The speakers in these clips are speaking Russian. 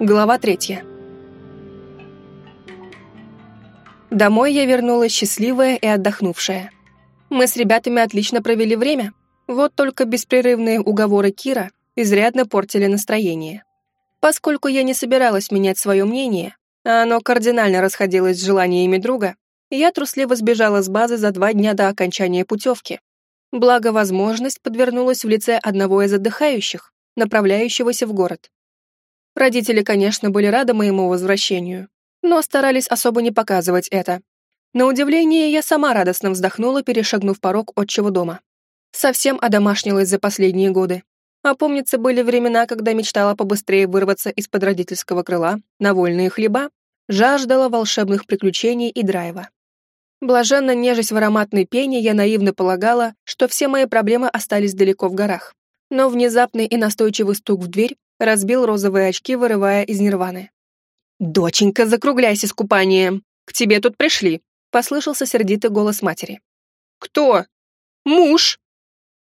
Глава третья. Домой я вернулась счастливая и отдохнувшая. Мы с ребятами отлично провели время, вот только беспрерывные уговоры Кира изрядно портили настроение. Поскольку я не собиралась менять свое мнение, а оно кардинально расходилось с желаниями друга, я трусливо сбежала с базы за два дня до окончания путевки. Благо, возможность подвернулась в лице одного из отдыхающих, направляющегося в город. Родители, конечно, были рады моему возвращению, но старались особо не показывать это. На удивление, я сама радостно вздохнула, перешагнув порог отчего дома. Совсем одомашнилась за последние годы. А помнится, были времена, когда мечтала побыстрее вырваться из-под родительского крыла на вольные хлеба, жаждала волшебных приключений и драйва. Блаженно нежесть в ароматной пене, я наивно полагала, что все мои проблемы остались далеко в горах. Но внезапный и настойчивый стук в дверь разбил розовые очки, вырывая из нирваны. «Доченька, закругляйся с купанием! К тебе тут пришли!» — послышался сердитый голос матери. «Кто?» «Муж!»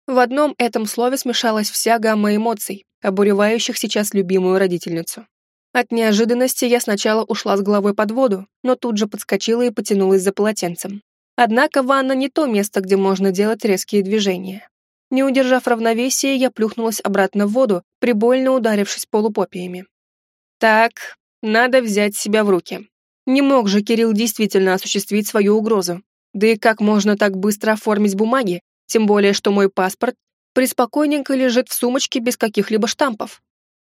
В одном этом слове смешалась вся гамма эмоций, обуревающих сейчас любимую родительницу. От неожиданности я сначала ушла с головой под воду, но тут же подскочила и потянулась за полотенцем. Однако ванна не то место, где можно делать резкие движения. Не удержав равновесия, я плюхнулась обратно в воду, прибольно ударившись полупопиями. Так, надо взять себя в руки. Не мог же Кирилл действительно осуществить свою угрозу. Да и как можно так быстро оформить бумаги, тем более, что мой паспорт преспокойненько лежит в сумочке без каких-либо штампов.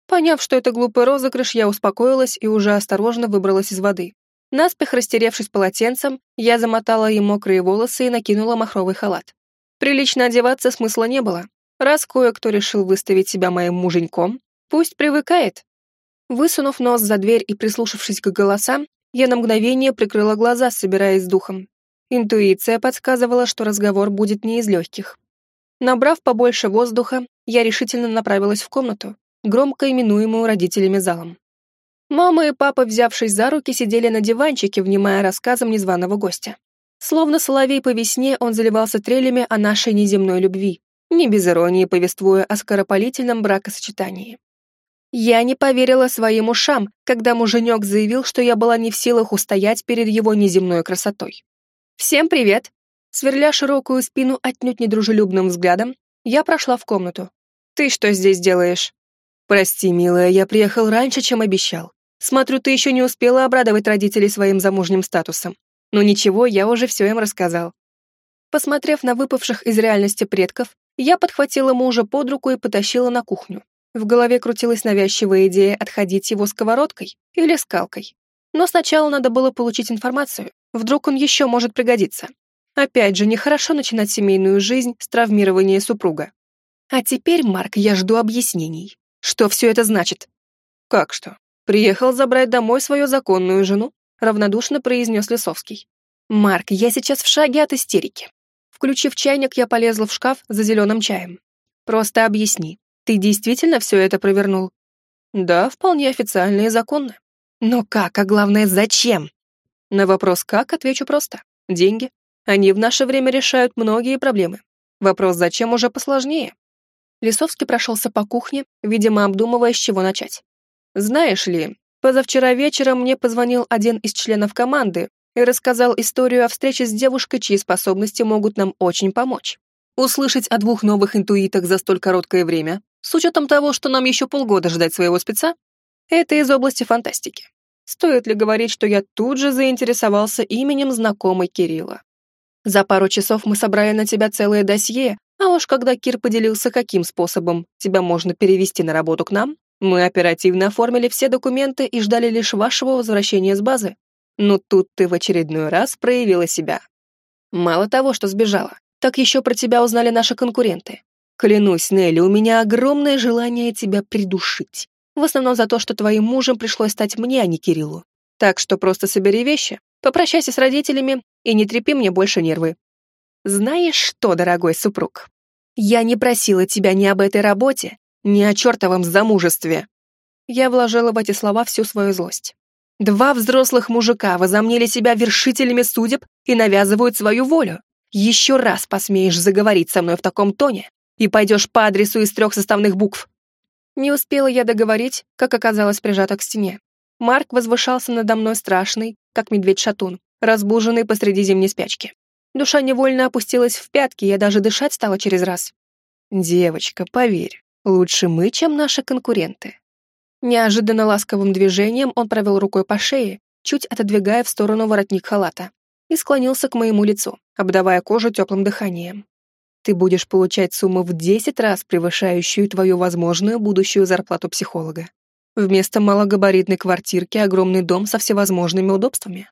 Поняв, что это глупый розыгрыш, я успокоилась и уже осторожно выбралась из воды. Наспех растеревшись полотенцем, я замотала ей мокрые волосы и накинула махровый халат. Прилично одеваться смысла не было. Раз кое-кто решил выставить себя моим муженьком, пусть привыкает. Высунув нос за дверь и прислушавшись к голосам, я на мгновение прикрыла глаза, собираясь с духом. Интуиция подсказывала, что разговор будет не из легких. Набрав побольше воздуха, я решительно направилась в комнату, громко именуемую родителями залом. Мама и папа, взявшись за руки, сидели на диванчике, внимая рассказам незваного гостя. Словно соловей по весне, он заливался трелями о нашей неземной любви, не без иронии повествуя о скоропалительном бракосочетании. Я не поверила своим ушам, когда муженек заявил, что я была не в силах устоять перед его неземной красотой. «Всем привет!» Сверля широкую спину отнюдь недружелюбным взглядом, я прошла в комнату. «Ты что здесь делаешь?» «Прости, милая, я приехал раньше, чем обещал. Смотрю, ты еще не успела обрадовать родителей своим замужним статусом. Но ничего, я уже все им рассказал». Посмотрев на выпавших из реальности предков, я подхватила мужа под руку и потащила на кухню. В голове крутилась навязчивая идея отходить его сковородкой или скалкой. Но сначала надо было получить информацию, вдруг он еще может пригодиться. Опять же, нехорошо начинать семейную жизнь с травмирования супруга. А теперь, Марк, я жду объяснений. Что все это значит? Как что? Приехал забрать домой свою законную жену? Равнодушно произнес Лисовский. Марк, я сейчас в шаге от истерики. Включив чайник, я полезла в шкаф за зеленым чаем. Просто объясни, ты действительно все это провернул? Да, вполне официально и законно. Но как, а главное, зачем? На вопрос «как» отвечу просто. Деньги. Они в наше время решают многие проблемы. Вопрос «зачем» уже посложнее. Лисовский прошелся по кухне, видимо, обдумывая, с чего начать. «Знаешь ли, позавчера вечером мне позвонил один из членов команды и рассказал историю о встрече с девушкой, чьи способности могут нам очень помочь. Услышать о двух новых интуитах за столь короткое время, с учетом того, что нам еще полгода ждать своего спеца, это из области фантастики. Стоит ли говорить, что я тут же заинтересовался именем знакомой Кирилла? За пару часов мы собрали на тебя целое досье, а уж когда Кир поделился, каким способом тебя можно перевести на работу к нам, мы оперативно оформили все документы и ждали лишь вашего возвращения с базы. Но тут ты в очередной раз проявила себя. Мало того, что сбежала, так еще про тебя узнали наши конкуренты. Клянусь, Нелли, у меня огромное желание тебя придушить. В основном за то, что твоим мужем пришлось стать мне, а не Кириллу. Так что просто собери вещи, попрощайся с родителями и не трепи мне больше нервы. Знаешь что, дорогой супруг? Я не просила тебя ни об этой работе, ни о чертовом замужестве. Я вложила в эти слова всю свою злость. Два взрослых мужика возомнили себя вершителями судеб и навязывают свою волю. Еще раз посмеешь заговорить со мной в таком тоне и пойдешь по адресу из трех составных букв. Не успела я договорить, как оказалось прижата к стене. Марк возвышался надо мной страшный, как медведь-шатун, разбуженный посреди зимней спячки. Душа невольно опустилась в пятки, я даже дышать стала через раз. «Девочка, поверь, лучше мы, чем наши конкуренты». Неожиданно ласковым движением он провел рукой по шее, чуть отодвигая в сторону воротник халата, и склонился к моему лицу, обдавая кожу теплым дыханием. «Ты будешь получать сумму в 10 раз превышающую твою возможную будущую зарплату психолога. Вместо малогабаритной квартирки огромный дом со всевозможными удобствами.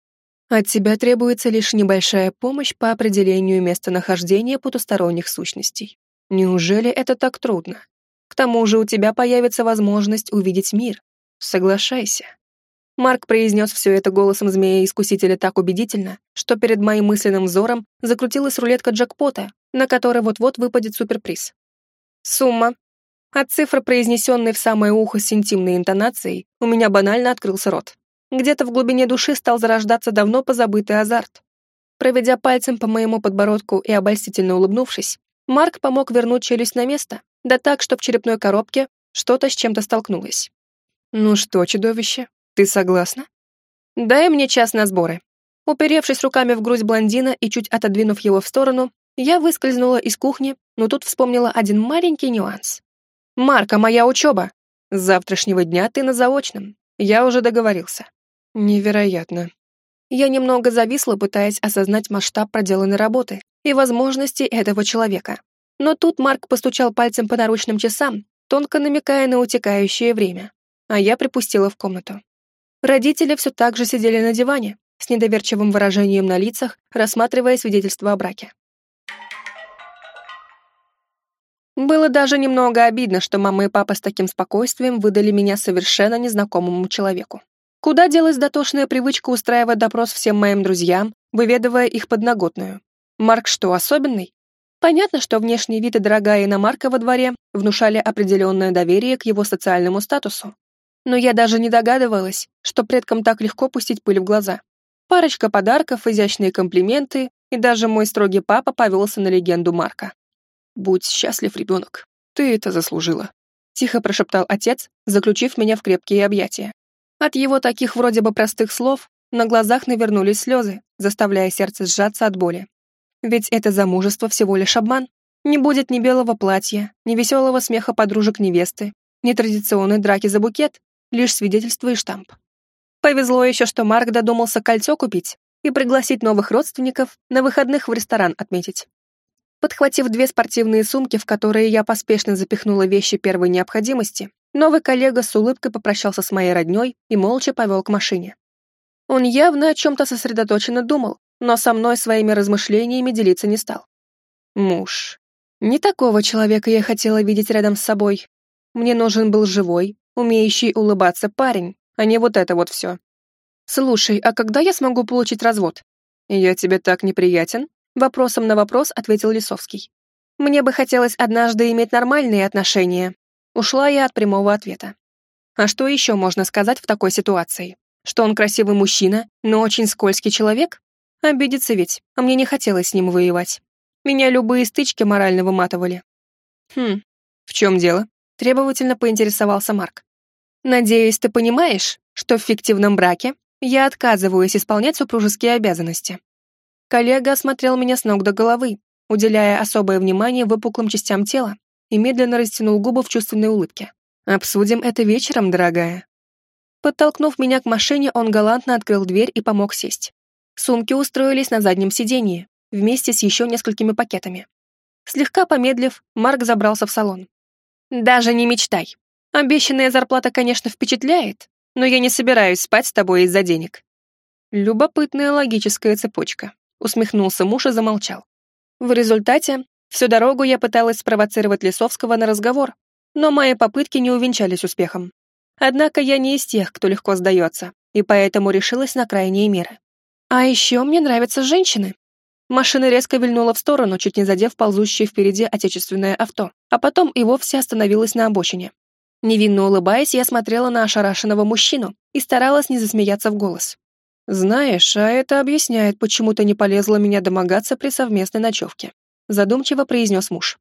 От тебя требуется лишь небольшая помощь по определению местонахождения потусторонних сущностей. Неужели это так трудно? К тому же у тебя появится возможность увидеть мир. Соглашайся. Марк произнес все это голосом змея-искусителя так убедительно, что перед моим мысленным взором закрутилась рулетка джекпота, на которой вот-вот выпадет суперприз. Сумма. От цифры, произнесенной в самое ухо с интимной интонацией, у меня банально открылся рот. Где-то в глубине души стал зарождаться давно позабытый азарт. Проведя пальцем по моему подбородку и обольстительно улыбнувшись, Марк помог вернуть челюсть на место, да так, что в черепной коробке что-то с чем-то столкнулось. «Ну что, чудовище, ты согласна?» «Дай мне час на сборы». Уперевшись руками в грудь блондина и чуть отодвинув его в сторону, я выскользнула из кухни, но тут вспомнила один маленький нюанс. «Марка, моя учеба! С завтрашнего дня ты на заочном. Я уже договорился». Невероятно. Я немного зависла, пытаясь осознать масштаб проделанной работы и возможности этого человека. Но тут Марк постучал пальцем по наручным часам, тонко намекая на утекающее время, а я припустила в комнату. Родители все так же сидели на диване, с недоверчивым выражением на лицах, рассматривая свидетельство о браке. Было даже немного обидно, что мама и папа с таким спокойствием выдали меня совершенно незнакомому человеку. Куда делась дотошная привычка устраивать допрос всем моим друзьям, выведывая их подноготную? Марк что, особенный? Понятно, что внешний вид и дорогая иномарка во дворе внушали определенное доверие к его социальному статусу. Но я даже не догадывалась, что предкам так легко пустить пыль в глаза. Парочка подарков, изящные комплименты, и даже мой строгий папа повелся на легенду Марка. «Будь счастлив, ребенок, ты это заслужила», — тихо прошептал отец, заключив меня в крепкие объятия. От его таких вроде бы простых слов на глазах навернулись слезы, заставляя сердце сжаться от боли. Ведь это замужество всего лишь обман. Не будет ни белого платья, ни веселого смеха подружек невесты, ни традиционной драки за букет, лишь свидетельство и штамп. Повезло еще, что Марк додумался кольцо купить и пригласить новых родственников на выходных в ресторан отметить. Подхватив две спортивные сумки, в которые я поспешно запихнула вещи первой необходимости, Новый коллега с улыбкой попрощался с моей роднёй и молча повел к машине. Он явно о чем-то сосредоточенно думал, но со мной своими размышлениями делиться не стал. Муж. Не такого человека я хотела видеть рядом с собой. Мне нужен был живой, умеющий улыбаться парень, а не вот это вот все. «Слушай, а когда я смогу получить развод?» «Я тебе так неприятен?» Вопросом на вопрос ответил Лисовский. «Мне бы хотелось однажды иметь нормальные отношения, Ушла я от прямого ответа. А что еще можно сказать в такой ситуации? Что он красивый мужчина, но очень скользкий человек? Обидится ведь, а мне не хотелось с ним воевать. Меня любые стычки морально выматывали. Хм, в чем дело? Требовательно поинтересовался Марк. Надеюсь, ты понимаешь, что в фиктивном браке я отказываюсь исполнять супружеские обязанности. Коллега осмотрел меня с ног до головы, уделяя особое внимание выпуклым частям тела, и медленно растянул губы в чувственной улыбке. «Обсудим это вечером, дорогая». Подтолкнув меня к машине, он галантно открыл дверь и помог сесть. Сумки устроились на заднем сиденье, вместе с еще несколькими пакетами. Слегка помедлив, Марк забрался в салон. «Даже не мечтай. Обещанная зарплата, конечно, впечатляет, но я не собираюсь спать с тобой из-за денег». Любопытная логическая цепочка, усмехнулся муж и замолчал. В результате Всю дорогу я пыталась спровоцировать Лисовского на разговор, но мои попытки не увенчались успехом. Однако я не из тех, кто легко сдается, и поэтому решилась на крайние меры. А еще мне нравятся женщины. Машина резко вильнула в сторону, чуть не задев ползущее впереди отечественное авто, а потом и вовсе остановилась на обочине. Невинно улыбаясь, я смотрела на ошарашенного мужчину и старалась не засмеяться в голос. «Знаешь, а это объясняет, почему ты не полезла меня домогаться при совместной ночевке задумчиво произнес муж.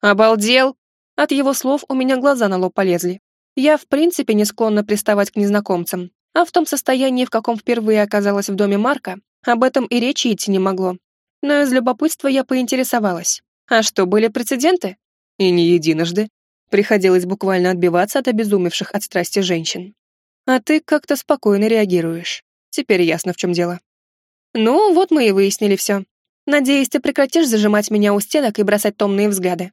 «Обалдел? От его слов у меня глаза на лоб полезли. Я в принципе не склонна приставать к незнакомцам, а в том состоянии, в каком впервые оказалась в доме Марка, об этом и речи идти не могло. Но из любопытства я поинтересовалась. А что, были прецеденты? И не единожды. Приходилось буквально отбиваться от обезумевших от страсти женщин. А ты как-то спокойно реагируешь. Теперь ясно, в чем дело. Ну, вот мы и выяснили все. Надеюсь, ты прекратишь зажимать меня у стенок и бросать томные взгляды.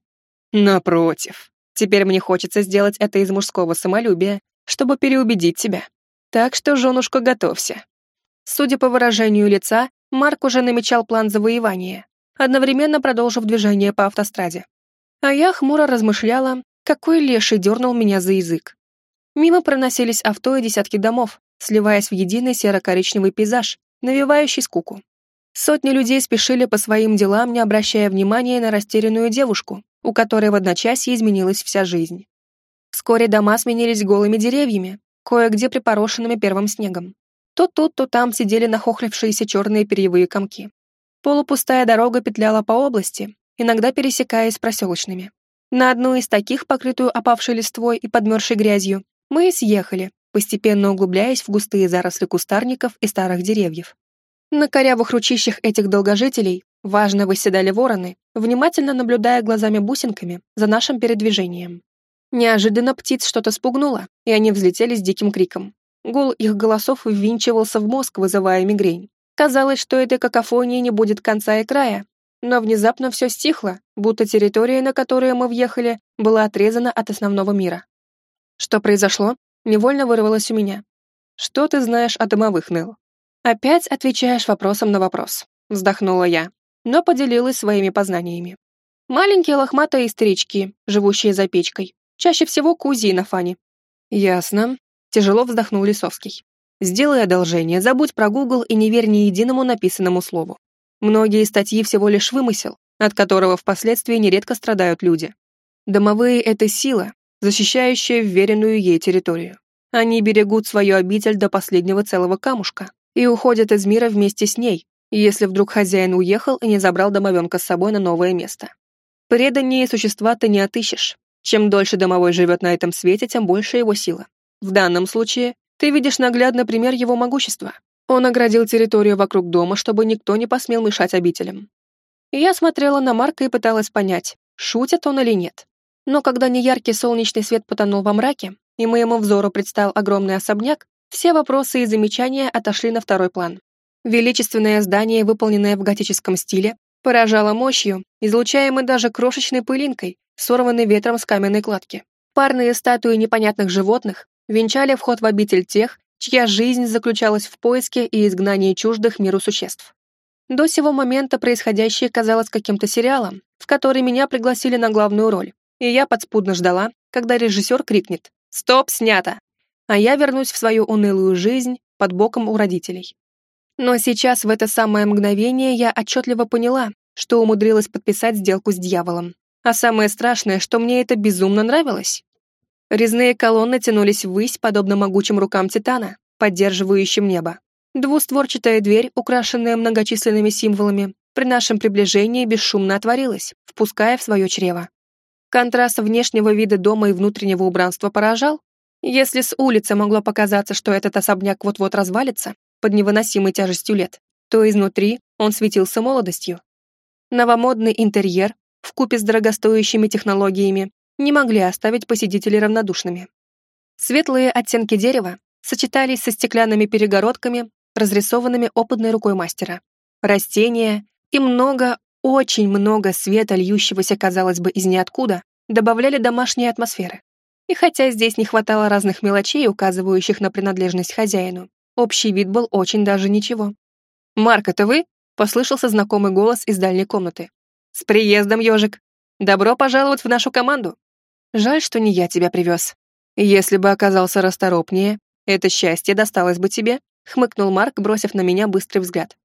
Напротив. Теперь мне хочется сделать это из мужского самолюбия, чтобы переубедить тебя. Так что, женушка, готовься. Судя по выражению лица, Марк уже намечал план завоевания, одновременно продолжив движение по автостраде. А я хмуро размышляла, какой леший дернул меня за язык. Мимо проносились авто и десятки домов, сливаясь в единый серо-коричневый пейзаж, навевающий скуку. Сотни людей спешили по своим делам, не обращая внимания на растерянную девушку, у которой в одночасье изменилась вся жизнь. Вскоре дома сменились голыми деревьями, кое-где припорошенными первым снегом. То тут, то там сидели нахохлившиеся черные перьевые комки. Полупустая дорога петляла по области, иногда пересекаясь с проселочными. На одну из таких, покрытую опавшей листвой и подмерзшей грязью, мы и съехали, постепенно углубляясь в густые заросли кустарников и старых деревьев. На корявых ручищах этих долгожителей важно выседали вороны, внимательно наблюдая глазами-бусинками за нашим передвижением. Неожиданно птиц что-то спугнуло, и они взлетели с диким криком. Гул их голосов ввинчивался в мозг, вызывая мигрень. Казалось, что этой какофонии не будет конца и края, но внезапно все стихло, будто территория, на которую мы въехали, была отрезана от основного мира. Что произошло, невольно вырвалось у меня. Что ты знаешь о домовых, Нел? Опять отвечаешь вопросом на вопрос, вздохнула я, но поделилась своими познаниями. Маленькие лохматые старички, живущие за печкой, чаще всего Кузи и Нафани. Ясно, тяжело вздохнул Лисовский. Сделай одолжение, забудь про Google и не верь ни единому написанному слову. Многие статьи всего лишь вымысел, от которого впоследствии нередко страдают люди. Домовые — это сила, защищающая вверенную ей территорию. Они берегут свою обитель до последнего целого камушка и уходят из мира вместе с ней, если вдруг хозяин уехал и не забрал домовенка с собой на новое место. Преданнее существа ты не отыщешь. Чем дольше домовой живет на этом свете, тем больше его сила. В данном случае ты видишь наглядно пример его могущества. Он оградил территорию вокруг дома, чтобы никто не посмел мешать обителям. я смотрела на Марка и пыталась понять, шутит он или нет. Но когда неяркий солнечный свет потонул во мраке, и моему взору предстал огромный особняк, все вопросы и замечания отошли на второй план. Величественное здание, выполненное в готическом стиле, поражало мощью, излучаемой даже крошечной пылинкой, сорванной ветром с каменной кладки. Парные статуи непонятных животных венчали вход в обитель тех, чья жизнь заключалась в поиске и изгнании чуждых миру существ. До сего момента происходящее казалось каким-то сериалом, в который меня пригласили на главную роль, и я подспудно ждала, когда режиссер крикнет «Стоп, снято!», а я вернусь в свою унылую жизнь под боком у родителей. Но сейчас, в это самое мгновение, я отчетливо поняла, что умудрилась подписать сделку с дьяволом. А самое страшное, что мне это безумно нравилось. Резные колонны тянулись ввысь, подобно могучим рукам Титана, поддерживающим небо. Двустворчатая дверь, украшенная многочисленными символами, при нашем приближении бесшумно отворилась, впуская в свое чрево. Контраст внешнего вида дома и внутреннего убранства поражал. Если с улицы могло показаться, что этот особняк вот-вот развалится под невыносимой тяжестью лет, то изнутри он светился молодостью. Новомодный интерьер, вкупе с дорогостоящими технологиями, не могли оставить посетителей равнодушными. Светлые оттенки дерева сочетались со стеклянными перегородками, разрисованными опытной рукой мастера. Растения и много, очень много света, льющегося, казалось бы, из ниоткуда, добавляли домашней атмосферы. И хотя здесь не хватало разных мелочей, указывающих на принадлежность хозяину, общий вид был очень даже ничего. «Марк, это вы?» — послышался знакомый голос из дальней комнаты. «С приездом, ежик! Добро пожаловать в нашу команду!» Жаль, что не я тебя привез. Если бы оказался расторопнее, это счастье досталось бы тебе, хмыкнул Марк, бросив на меня быстрый взгляд.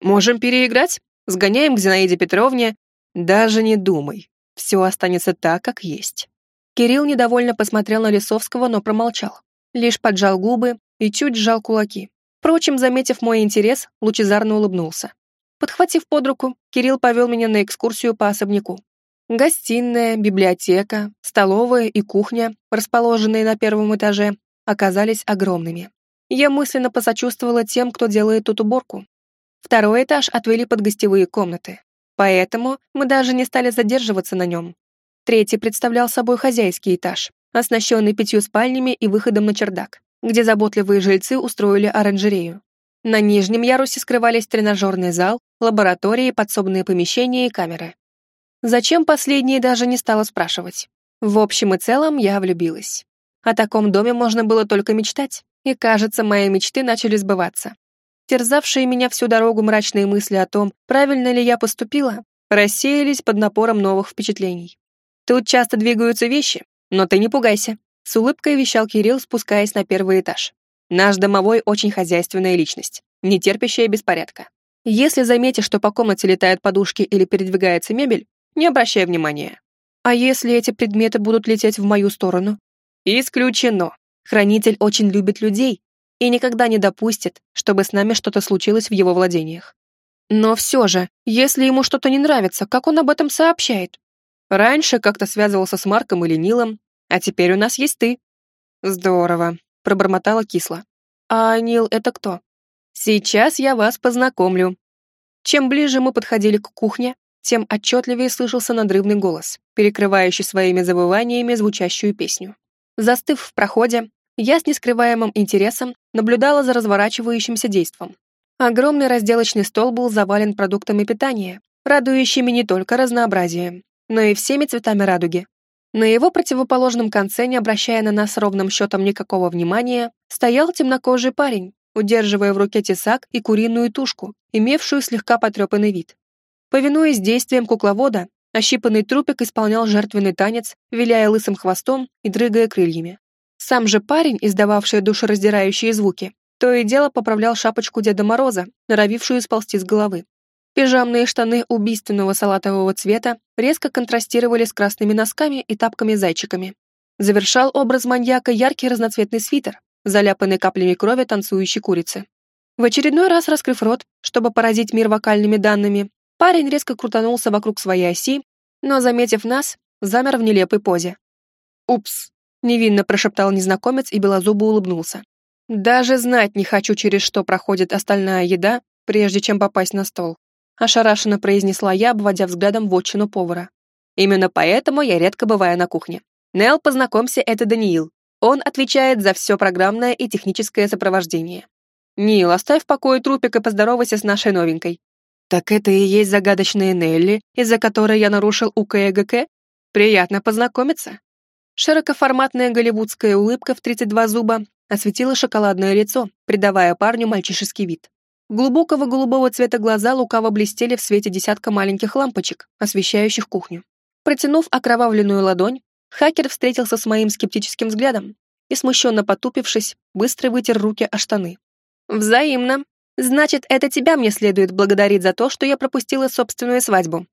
Можем переиграть? Сгоняем к Зинаиде Петровне. Даже не думай. Все останется так, как есть. Кирилл недовольно посмотрел на Лисовского, но промолчал. Лишь поджал губы и чуть сжал кулаки. Впрочем, заметив мой интерес, лучезарно улыбнулся. Подхватив под руку, Кирилл повел меня на экскурсию по особняку. Гостиная, библиотека, столовая и кухня, расположенные на первом этаже, оказались огромными. Я мысленно посочувствовала тем, кто делает тут уборку. Второй этаж отвели под гостевые комнаты, поэтому мы даже не стали задерживаться на нем. Третий представлял собой хозяйский этаж, оснащенный пятью спальнями и выходом на чердак, где заботливые жильцы устроили оранжерею. На нижнем ярусе скрывались тренажерный зал, лаборатории, подсобные помещения и камеры. Зачем последние даже не стала спрашивать. В общем и целом я влюбилась. О таком доме можно было только мечтать, и, кажется, мои мечты начали сбываться. Терзавшие меня всю дорогу мрачные мысли о том, правильно ли я поступила, рассеялись под напором новых впечатлений. Тут часто двигаются вещи, но ты не пугайся. С улыбкой вещал Кирилл, спускаясь на первый этаж. Наш домовой очень хозяйственная личность, не терпящая беспорядка. Если заметишь, что по комнате летают подушки или передвигается мебель, не обращай внимания. А если эти предметы будут лететь в мою сторону? Исключено. Хранитель очень любит людей и никогда не допустит, чтобы с нами что-то случилось в его владениях. Но все же, если ему что-то не нравится, как он об этом сообщает? Раньше как-то связывался с Марком или Нилом, а теперь у нас есть ты. Здорово, пробормотала кисло. А Нил это кто? Сейчас я вас познакомлю. Чем ближе мы подходили к кухне, тем отчетливее слышался надрывный голос, перекрывающий своими забываниями звучащую песню. Застыв в проходе, я с нескрываемым интересом наблюдала за разворачивающимся действом. Огромный разделочный стол был завален продуктами питания, радующими не только разнообразием, но и всеми цветами радуги. На его противоположном конце, не обращая на нас ровным счетом никакого внимания, стоял темнокожий парень, удерживая в руке тесак и куриную тушку, имевшую слегка потрепанный вид. Повинуясь действиям кукловода, ощипанный трупик исполнял жертвенный танец, виляя лысым хвостом и дрыгая крыльями. Сам же парень, издававший душераздирающие звуки, то и дело поправлял шапочку Деда Мороза, норовившую сползти с головы. Пижамные штаны убийственного салатового цвета резко контрастировали с красными носками и тапками-зайчиками. Завершал образ маньяка яркий разноцветный свитер, заляпанный каплями крови танцующей курицы. В очередной раз раскрыв рот, чтобы поразить мир вокальными данными, Парень резко крутанулся вокруг своей оси, но, заметив нас, замер в нелепой позе. «Упс!» — невинно прошептал незнакомец и белозубо улыбнулся. «Даже знать не хочу, через что проходит остальная еда, прежде чем попасть на стол», — ошарашенно произнесла я, обводя взглядом вотчину повара. «Именно поэтому я редко бываю на кухне. Нел, познакомься, это Даниил. Он отвечает за все программное и техническое сопровождение. Нил, оставь в покое трупик и поздоровайся с нашей новенькой. Так это и есть загадочная Нелли, из-за которой я нарушил УКЭГК? Приятно познакомиться. Широкоформатная голливудская улыбка в 32 зуба осветила шоколадное лицо, придавая парню мальчишеский вид. Глубокого голубого цвета глаза лукаво блестели в свете десятка маленьких лампочек, освещающих кухню. Протянув окровавленную ладонь, хакер встретился с моим скептическим взглядом и, смущенно потупившись, быстро вытер руки о штаны. «Взаимно», Значит, это тебя мне следует благодарить за то, что я пропустила собственную свадьбу.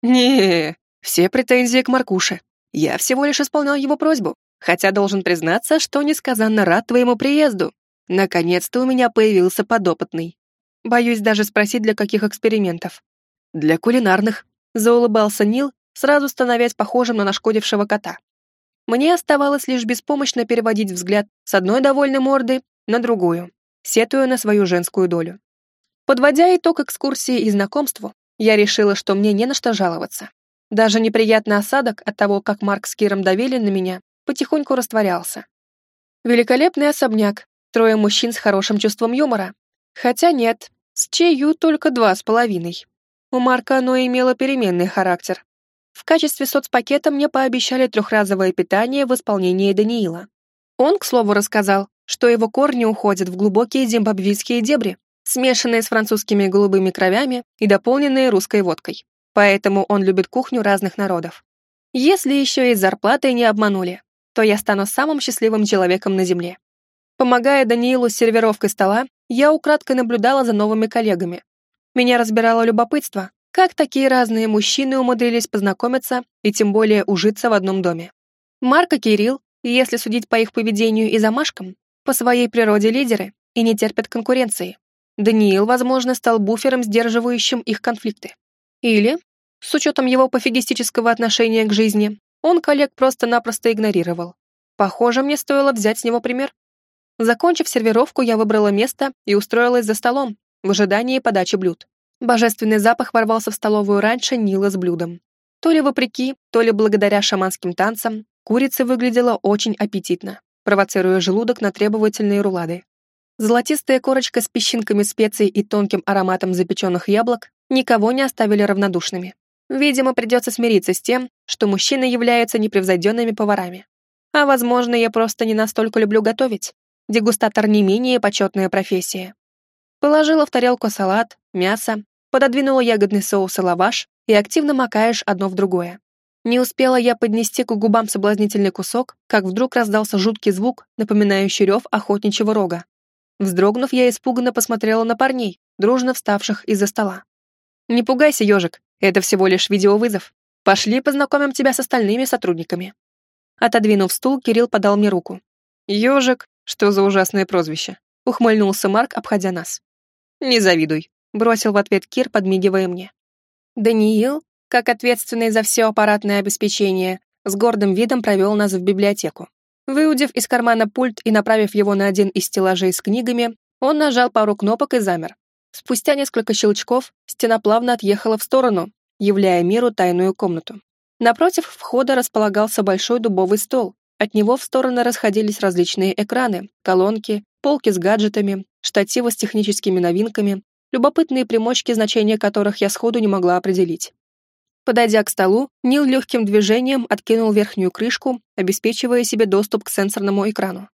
Не, все претензии к Маркуше. Я всего лишь исполнял его просьбу, хотя должен признаться, что несказанно рад твоему приезду. Наконец-то у меня появился подопытный. Боюсь даже спросить, для каких экспериментов. Для кулинарных, заулыбался Нил, сразу становясь похожим на нашкодившего кота. Мне оставалось лишь беспомощно переводить взгляд с одной довольной морды на другую сетуя на свою женскую долю. Подводя итог экскурсии и знакомству, я решила, что мне не на что жаловаться. Даже неприятный осадок от того, как Марк с Киром давили на меня, потихоньку растворялся. Великолепный особняк, трое мужчин с хорошим чувством юмора. Хотя нет, с чею только два с половиной. У Марка оно имело переменный характер. В качестве соцпакета мне пообещали трехразовое питание в исполнении Даниила. Он, к слову, рассказал, что его корни уходят в глубокие зимбабвийские дебри, смешанные с французскими голубыми кровями и дополненные русской водкой. Поэтому он любит кухню разных народов. Если еще и зарплатой не обманули, то я стану самым счастливым человеком на Земле. Помогая Даниилу с сервировкой стола, я украдкой наблюдала за новыми коллегами. Меня разбирало любопытство, как такие разные мужчины умудрились познакомиться и тем более ужиться в одном доме. Марк и Кирилл, если судить по их поведению и замашкам, по своей природе лидеры и не терпят конкуренции. Даниил, возможно, стал буфером, сдерживающим их конфликты. Или С учетом его пофигистического отношения к жизни, он коллег просто-напросто игнорировал. Похоже, мне стоило взять с него пример. Закончив сервировку, я выбрала место и устроилась за столом, в ожидании подачи блюд. Божественный запах ворвался в столовую раньше Нила с блюдом. То ли вопреки, то ли благодаря шаманским танцам, курица выглядела очень аппетитно, провоцируя желудок на требовательные рулады. Золотистая корочка с песчинками специй и тонким ароматом запеченных яблок никого не оставили равнодушными. Видимо, придется смириться с тем, что мужчины являются непревзойденными поварами. А возможно, я просто не настолько люблю готовить. Дегустатор не менее почетная профессия. Положила в тарелку салат, мясо, пододвинула ягодный соус и лаваш, и активно макаешь одно в другое. Не успела я поднести к губам соблазнительный кусок, как вдруг раздался жуткий звук, напоминающий рев охотничьего рога. Вздрогнув, я испуганно посмотрела на парней, дружно вставших из-за стола. «Не пугайся, ежик, это всего лишь видеовызов. Пошли познакомим тебя с остальными сотрудниками». Отодвинув стул, Кирилл подал мне руку. «Ежик? Что за ужасное прозвище?» Ухмыльнулся Марк, обходя нас. «Не завидуй», — бросил в ответ Кир, подмигивая мне. Даниил, как ответственный за все аппаратное обеспечение, с гордым видом провел нас в библиотеку. Выудив из кармана пульт и направив его на один из стеллажей с книгами, он нажал пару кнопок и замер. Спустя несколько щелчков стена плавно отъехала в сторону, являя миру тайную комнату. Напротив входа располагался большой дубовый стол. От него в стороны расходились различные экраны, колонки, полки с гаджетами, штативы с техническими новинками, любопытные примочки, значения которых я сходу не могла определить. Подойдя к столу, Нил легким движением откинул верхнюю крышку, обеспечивая себе доступ к сенсорному экрану.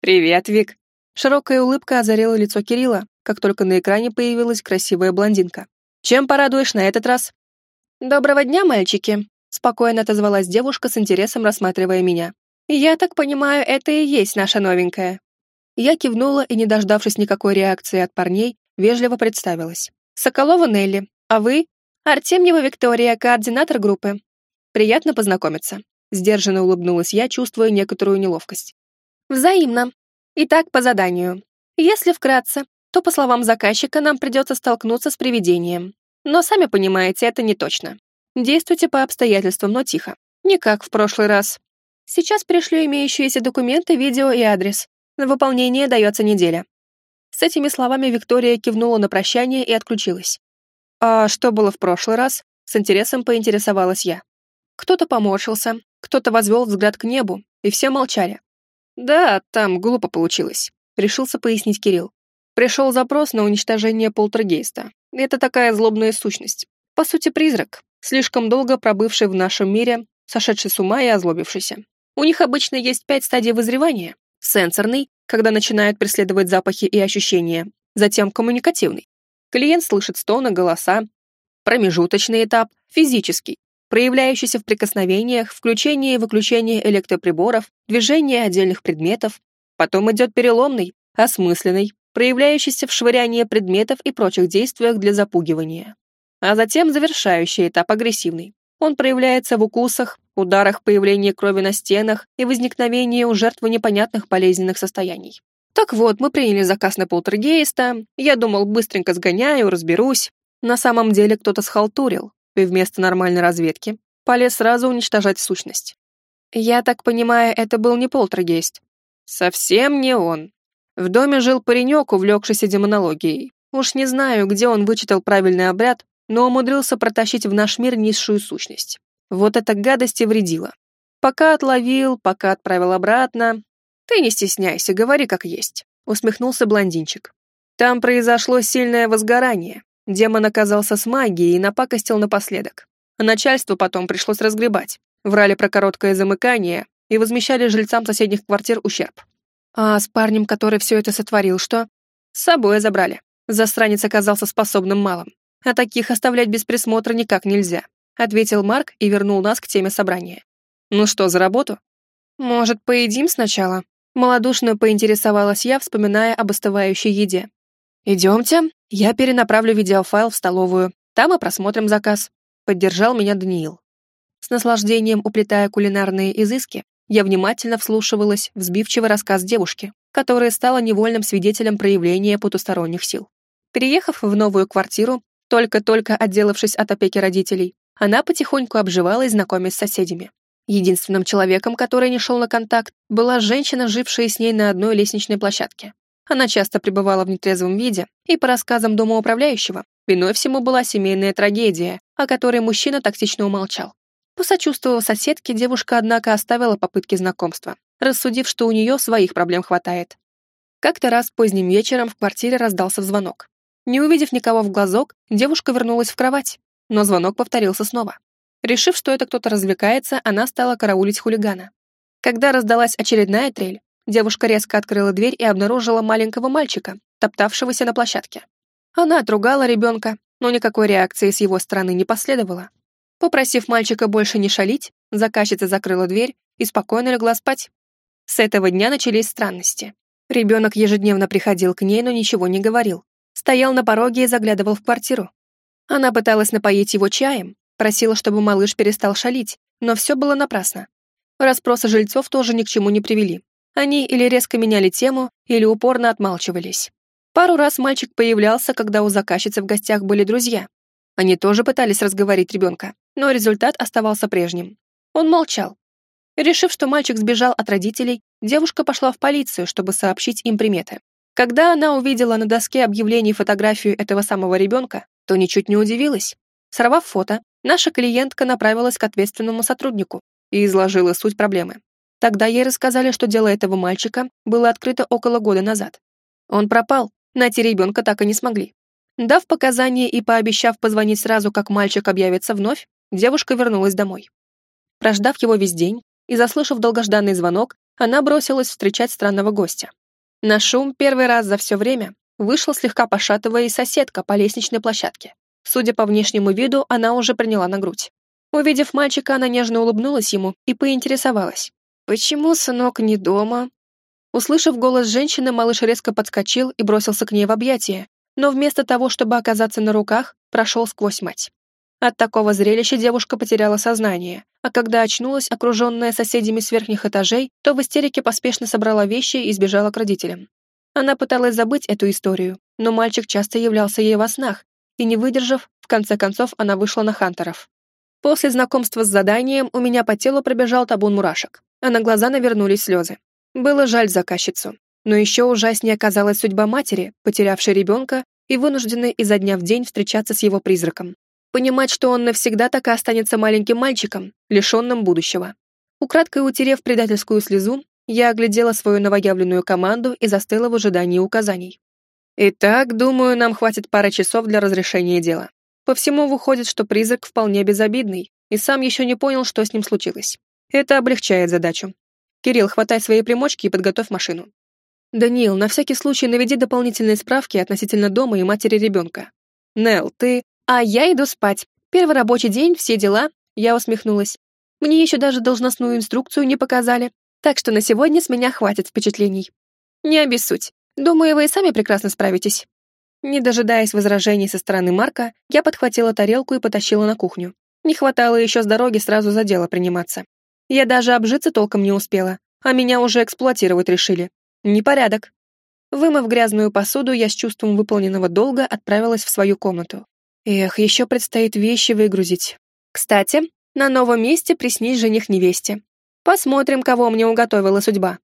«Привет, Вик!» Широкая улыбка озарила лицо Кирилла, как только на экране появилась красивая блондинка. «Чем порадуешь на этот раз?» «Доброго дня, мальчики!» спокойно отозвалась девушка с интересом, рассматривая меня. «Я так понимаю, это и есть наша новенькая». Я кивнула и, не дождавшись никакой реакции от парней, вежливо представилась. «Соколова Нелли, а вы?» «Артемьева Виктория, координатор группы». «Приятно познакомиться», — сдержанно улыбнулась я, чувствуя некоторую неловкость. «Взаимно. Итак, по заданию. Если вкратце, то, по словам заказчика, нам придется столкнуться с привидением. Но, сами понимаете, это не точно. Действуйте по обстоятельствам, но тихо. Не как в прошлый раз. Сейчас пришлю имеющиеся документы, видео и адрес. На выполнение дается неделя. С этими словами Виктория кивнула на прощание и отключилась. «А что было в прошлый раз?» С интересом поинтересовалась я. Кто-то поморщился, кто-то возвел взгляд к небу, и все молчали. «Да, там глупо получилось», — решился пояснить Кирилл. Пришел запрос на уничтожение полтергейста. Это такая злобная сущность. По сути, призрак, слишком долго пробывший в нашем мире, сошедший с ума и озлобившийся. У них обычно есть пять стадий вызревания. Сенсорный, когда начинают преследовать запахи и ощущения, затем коммуникативный. Клиент слышит стоны, голоса. Промежуточный этап – физический, проявляющийся в прикосновениях, включении и выключении электроприборов, движении отдельных предметов. Потом идет переломный, осмысленный, проявляющийся в швырянии предметов и прочих действиях для запугивания. А затем завершающий этап агрессивный. Он проявляется в укусах, ударах, появлении крови на стенах и возникновении у жертвы непонятных болезненных состояний. Так вот, мы приняли заказ на полтергейста, я думал, быстренько сгоняю, разберусь. На самом деле кто-то схалтурил, и вместо нормальной разведки полез сразу уничтожать сущность. Я так понимаю, это был не полтергейст. Совсем не он. В доме жил паренек, увлекшийся демонологией. Уж не знаю, где он вычитал правильный обряд, но умудрился протащить в наш мир низшую сущность. Вот эта гадость и вредила. Пока отловил, пока отправил обратно. Ты не стесняйся, говори как есть, усмехнулся блондинчик. Там произошло сильное возгорание. Демон оказался с магией и напакостил напоследок. А начальство потом пришлось разгребать. Врали про короткое замыкание и возмещали жильцам соседних квартир ущерб. А с парнем, который все это сотворил, что? С собой забрали. Засранец оказался способным малым а таких оставлять без присмотра никак нельзя», ответил Марк и вернул нас к теме собрания. «Ну что, за работу?» «Может, поедим сначала?» Молодушно поинтересовалась я, вспоминая об остывающей еде. «Идемте, я перенаправлю видеофайл в столовую, там и просмотрим заказ», поддержал меня Даниил. С наслаждением уплетая кулинарные изыски, я внимательно вслушивалась в сбивчивый рассказ девушки, которая стала невольным свидетелем проявления потусторонних сил. Переехав в новую квартиру, только-только отделавшись от опеки родителей, она потихоньку обживалась, знакомясь с соседями. Единственным человеком, который не шел на контакт, была женщина, жившая с ней на одной лестничной площадке. Она часто пребывала в нетрезвом виде, и по рассказам домоуправляющего, виной всему была семейная трагедия, о которой мужчина тактично умолчал. Посочувствовав соседке, девушка, однако, оставила попытки знакомства, рассудив, что у нее своих проблем хватает. Как-то раз поздним вечером в квартире раздался звонок. Не увидев никого в глазок, девушка вернулась в кровать, но звонок повторился снова. Решив, что это кто-то развлекается, она стала караулить хулигана. Когда раздалась очередная трель, девушка резко открыла дверь и обнаружила маленького мальчика, топтавшегося на площадке. Она отругала ребенка, но никакой реакции с его стороны не последовало. Попросив мальчика больше не шалить, заказчица закрыла дверь и спокойно легла спать. С этого дня начались странности. Ребенок ежедневно приходил к ней, но ничего не говорил. Стоял на пороге и заглядывал в квартиру. Она пыталась напоить его чаем, просила, чтобы малыш перестал шалить, но все было напрасно. Распросы жильцов тоже ни к чему не привели. Они или резко меняли тему, или упорно отмалчивались. Пару раз мальчик появлялся, когда у заказчицы в гостях были друзья. Они тоже пытались разговорить ребенка, но результат оставался прежним. Он молчал. Решив, что мальчик сбежал от родителей, девушка пошла в полицию, чтобы сообщить им приметы. Когда она увидела на доске объявлений фотографию этого самого ребенка, то ничуть не удивилась. Сорвав фото, наша клиентка направилась к ответственному сотруднику и изложила суть проблемы. Тогда ей рассказали, что дело этого мальчика было открыто около года назад. Он пропал, найти ребенка так и не смогли. Дав показания и пообещав позвонить сразу, как мальчик объявится вновь, девушка вернулась домой. Прождав его весь день и заслышав долгожданный звонок, она бросилась встречать странного гостя. На шум первый раз за все время вышла слегка пошатывая соседка по лестничной площадке. Судя по внешнему виду, она уже приняла на грудь. Увидев мальчика, она нежно улыбнулась ему и поинтересовалась. «Почему сынок не дома?» Услышав голос женщины, малыш резко подскочил и бросился к ней в объятия, но вместо того, чтобы оказаться на руках, прошел сквозь мать. От такого зрелища девушка потеряла сознание, а когда очнулась, окруженная соседями с верхних этажей, то в истерике поспешно собрала вещи и сбежала к родителям. Она пыталась забыть эту историю, но мальчик часто являлся ей во снах, и не выдержав, в конце концов она вышла на Хантеров. После знакомства с заданием у меня по телу пробежал табун мурашек, а на глаза навернулись слезы. Было жаль заказчицу, но еще ужаснее оказалась судьба матери, потерявшей ребенка и вынужденной изо дня в день встречаться с его призраком. Понимать, что он навсегда так и останется маленьким мальчиком, лишенным будущего. Украдкой утерев предательскую слезу, я оглядела свою новоявленную команду и застыла в ожидании указаний. Итак, думаю, нам хватит пары часов для разрешения дела. По всему выходит, что призрак вполне безобидный, и сам еще не понял, что с ним случилось. Это облегчает задачу. Кирилл, хватай свои примочки и подготовь машину. «Даниил, на всякий случай наведи дополнительные справки относительно дома и матери ребенка». «Нелл, ты...» «А я иду спать. Первый рабочий день, все дела», — я усмехнулась. «Мне еще даже должностную инструкцию не показали, так что на сегодня с меня хватит впечатлений. Не обессудь. Думаю, вы и сами прекрасно справитесь». Не дожидаясь возражений со стороны Марка, я подхватила тарелку и потащила на кухню. Не хватало еще с дороги сразу за дело приниматься. Я даже обжиться толком не успела, а меня уже эксплуатировать решили. Непорядок. Вымыв грязную посуду, я с чувством выполненного долга отправилась в свою комнату. Эх, еще предстоит вещи выгрузить. Кстати, на новом месте приснись жених невесте. Посмотрим, кого мне уготовила судьба.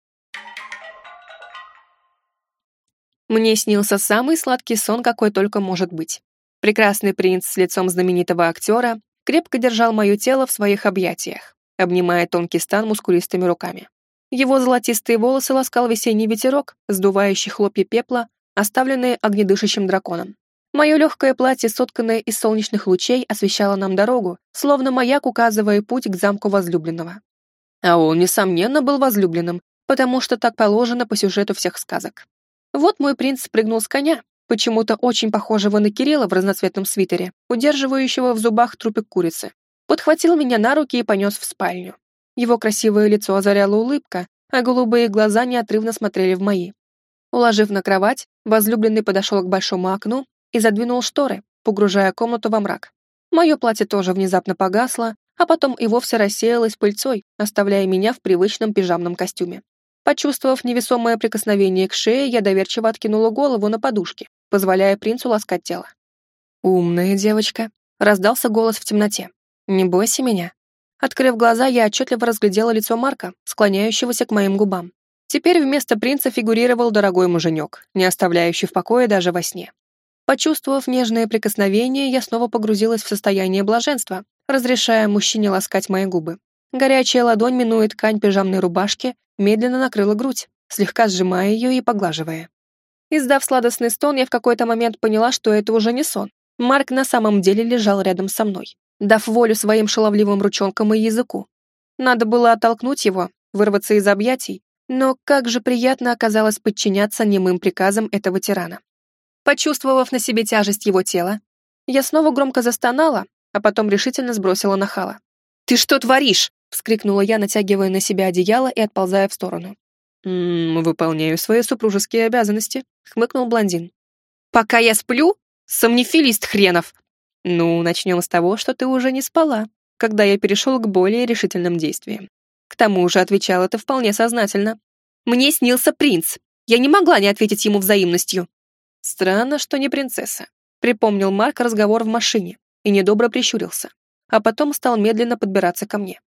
Мне снился самый сладкий сон, какой только может быть. Прекрасный принц с лицом знаменитого актера крепко держал мое тело в своих объятиях, обнимая тонкий стан мускулистыми руками. Его золотистые волосы ласкал весенний ветерок, сдувающий хлопья пепла, оставленные огнедышащим драконом. Мое легкое платье, сотканное из солнечных лучей, освещало нам дорогу, словно маяк, указывая путь к замку возлюбленного. А он, несомненно, был возлюбленным, потому что так положено по сюжету всех сказок. Вот мой принц спрыгнул с коня, почему-то очень похожего на Кирилла в разноцветном свитере, удерживающего в зубах трупик курицы. Подхватил меня на руки и понес в спальню. Его красивое лицо озаряла улыбка, а голубые глаза неотрывно смотрели в мои. Уложив на кровать, возлюбленный подошел к большому окну и задвинул шторы, погружая комнату во мрак. Мое платье тоже внезапно погасло, а потом и вовсе рассеялось пыльцой, оставляя меня в привычном пижамном костюме. Почувствовав невесомое прикосновение к шее, я доверчиво откинула голову на подушке, позволяя принцу ласкать тело. «Умная девочка», — раздался голос в темноте. Не бойся меня. Открыв глаза, я отчетливо разглядела лицо Марка, склоняющегося к моим губам. Теперь вместо принца фигурировал дорогой муженек, не оставляющий в покое даже во сне. Почувствовав нежное прикосновение, я снова погрузилась в состояние блаженства, разрешая мужчине ласкать мои губы. Горячая ладонь минует ткань пижамной рубашки, медленно накрыла грудь, слегка сжимая ее и поглаживая. Издав сладостный стон, я в какой-то момент поняла, что это уже не сон. Марк на самом деле лежал рядом со мной, дав волю своим шаловливым ручонкам и языку. Надо было оттолкнуть его, вырваться из объятий, но как же приятно оказалось подчиняться немым приказам этого тирана. Почувствовав на себе тяжесть его тела, я снова громко застонала, а потом решительно сбросила нахала. «Ты что творишь?» — вскрикнула я, натягивая на себя одеяло и отползая в сторону. «М -м, «Выполняю свои супружеские обязанности», — хмыкнул блондин. «Пока я сплю? Сомнифилист хренов!» «Ну, начнем с того, что ты уже не спала, когда я перешел к более решительным действиям. К тому же отвечал это вполне сознательно. Мне снился принц. Я не могла не ответить ему взаимностью. Странно, что не принцесса. Припомнил Марк разговор в машине и недобро прищурился, а потом стал медленно подбираться ко мне.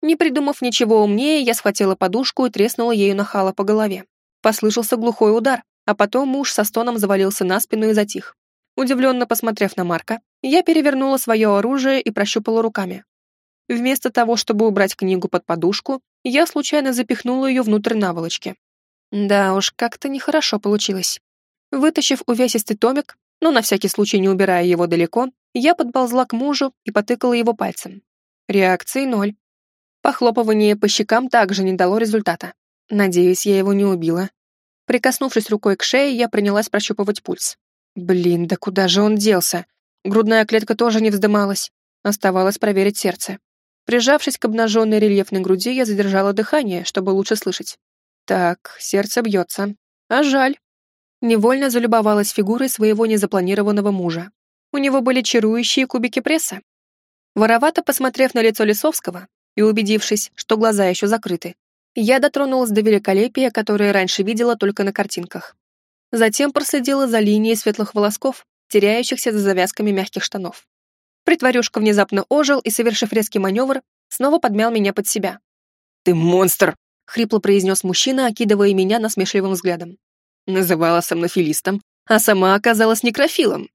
Не придумав ничего умнее, я схватила подушку и треснула ею нахала по голове. Послышался глухой удар, а потом муж со стоном завалился на спину и затих. Удивленно посмотрев на Марка, я перевернула свое оружие и прощупала руками. Вместо того, чтобы убрать книгу под подушку, я случайно запихнула ее внутрь наволочки. Да уж, как-то нехорошо получилось. Вытащив увесистый томик, но на всякий случай не убирая его далеко, я подползла к мужу и потыкала его пальцем. Реакции ноль. Похлопывание по щекам также не дало результата. Надеюсь, я его не убила. Прикоснувшись рукой к шее, я принялась прощупывать пульс. Блин, да куда же он делся? Грудная клетка тоже не вздымалась. Оставалось проверить сердце. Прижавшись к обнаженной рельефной груди, я задержала дыхание, чтобы лучше слышать. Так, сердце бьется. А жаль. Невольно залюбовалась фигурой своего незапланированного мужа. У него были чарующие кубики пресса. Воровато посмотрев на лицо Лисовского и убедившись, что глаза еще закрыты, я дотронулась до великолепия, которое раньше видела только на картинках. Затем проследила за линией светлых волосков, теряющихся за завязками мягких штанов. Притворюшка внезапно ожил и, совершив резкий маневр, снова подмял меня под себя. «Ты монстр!» — хрипло произнес мужчина, окидывая меня насмешливым взглядом. Называла сомнофилистом, а сама оказалась некрофилом.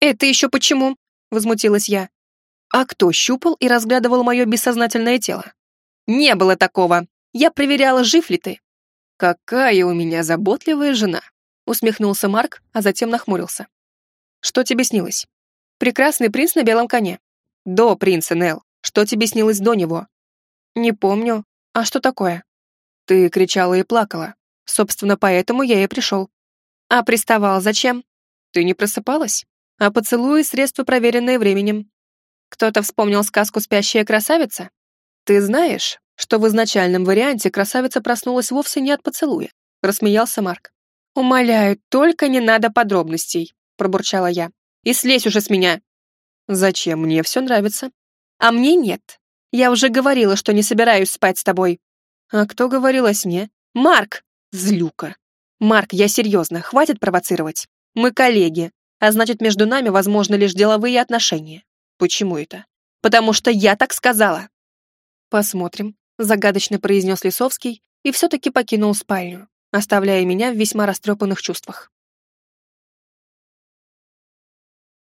«Это еще почему?» — возмутилась я. «А кто щупал и разглядывал мое бессознательное тело?» «Не было такого. Я проверяла, жив ли ты». «Какая у меня заботливая жена!» — усмехнулся Марк, а затем нахмурился. «Что тебе снилось?» «Прекрасный принц на белом коне». «До принца, Нел. Что тебе снилось до него?» «Не помню. А что такое?» «Ты кричала и плакала. Собственно, поэтому я и пришел. А приставал зачем? Ты не просыпалась? А поцелуи — средства, проверенные временем. Кто-то вспомнил сказку «Спящая красавица»? Ты знаешь, что в изначальном варианте красавица проснулась вовсе не от поцелуя? Рассмеялся Марк. «Умоляю, только не надо подробностей», — пробурчала я. «И слезь уже с меня!» «Зачем? Мне все нравится». «А мне нет. Я уже говорила, что не собираюсь спать с тобой». «А кто говорил о сне?» «Марк!» Злюка. Марк, я серьезно, хватит провоцировать. Мы коллеги, а значит, между нами возможны лишь деловые отношения. Почему это? Потому что я так сказала. Посмотрим, загадочно произнес Лисовский и все-таки покинул спальню, оставляя меня в весьма растрепанных чувствах.